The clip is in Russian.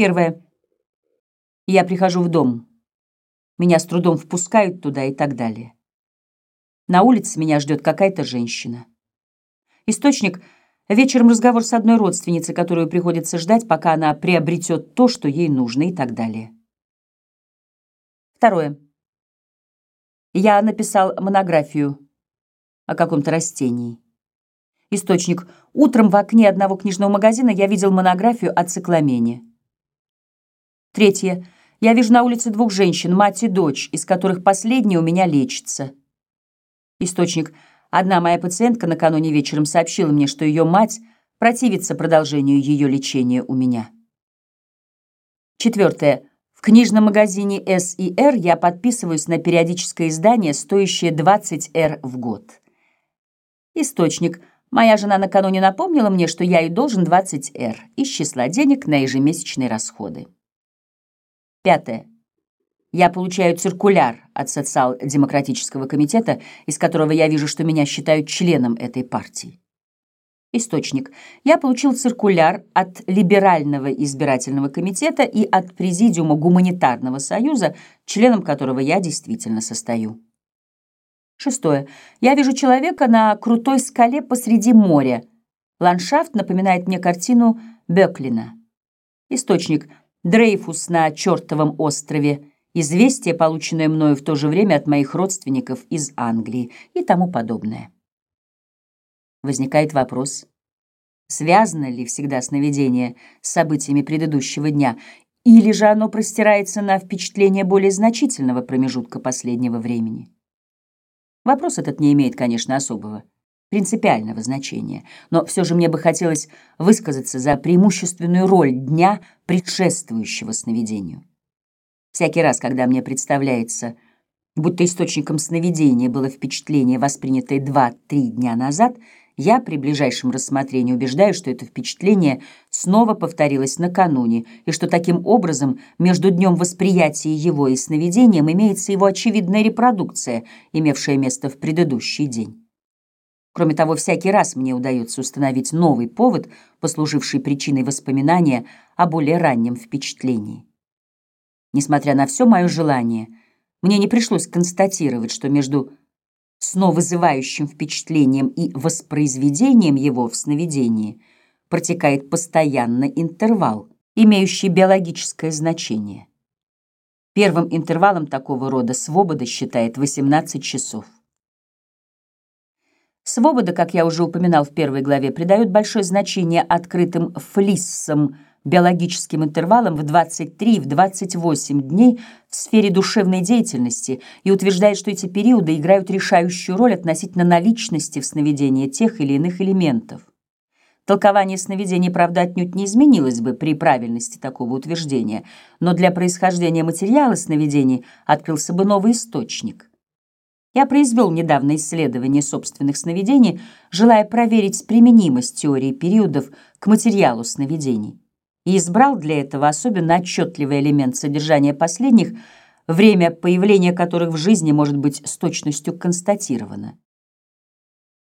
Первое. Я прихожу в дом. Меня с трудом впускают туда и так далее. На улице меня ждет какая-то женщина. Источник — вечером разговор с одной родственницей, которую приходится ждать, пока она приобретет то, что ей нужно и так далее. Второе. Я написал монографию о каком-то растении. Источник. Утром в окне одного книжного магазина я видел монографию о цикламене. Третье. Я вижу на улице двух женщин, мать и дочь, из которых последняя у меня лечится. Источник. Одна моя пациентка накануне вечером сообщила мне, что ее мать противится продолжению ее лечения у меня. Четвертое. В книжном магазине S&R я подписываюсь на периодическое издание, стоящее 20 R в год. Источник. Моя жена накануне напомнила мне, что я ей должен 20 R из числа денег на ежемесячные расходы. Пятое. Я получаю циркуляр от социал-демократического комитета, из которого я вижу, что меня считают членом этой партии. Источник. Я получил циркуляр от Либерального избирательного комитета и от Президиума Гуманитарного союза, членом которого я действительно состою. Шестое. Я вижу человека на крутой скале посреди моря. Ландшафт напоминает мне картину Бёклина. Источник. Дрейфус на чертовом острове, известие, полученное мною в то же время от моих родственников из Англии и тому подобное. Возникает вопрос, связано ли всегда сновидение с событиями предыдущего дня, или же оно простирается на впечатление более значительного промежутка последнего времени. Вопрос этот не имеет, конечно, особого принципиального значения, но все же мне бы хотелось высказаться за преимущественную роль дня, предшествующего сновидению. Всякий раз, когда мне представляется, будто источником сновидения было впечатление, воспринятое два-три дня назад, я при ближайшем рассмотрении убеждаю, что это впечатление снова повторилось накануне, и что таким образом между днем восприятия его и сновидением имеется его очевидная репродукция, имевшая место в предыдущий день. Кроме того, всякий раз мне удается установить новый повод, послуживший причиной воспоминания о более раннем впечатлении. Несмотря на все мое желание, мне не пришлось констатировать, что между сновызывающим впечатлением и воспроизведением его в сновидении протекает постоянно интервал, имеющий биологическое значение. Первым интервалом такого рода свобода считает 18 часов. Свобода, как я уже упоминал в первой главе, придает большое значение открытым флиссам биологическим интервалам в 23 и в 28 дней в сфере душевной деятельности и утверждает, что эти периоды играют решающую роль относительно наличности в сновидении тех или иных элементов. Толкование сновидений, правда, отнюдь не изменилось бы при правильности такого утверждения, но для происхождения материала сновидений открылся бы новый источник. Я произвел недавно исследование собственных сновидений, желая проверить применимость теории периодов к материалу сновидений, и избрал для этого особенно отчетливый элемент содержания последних, время появления которых в жизни может быть с точностью констатировано.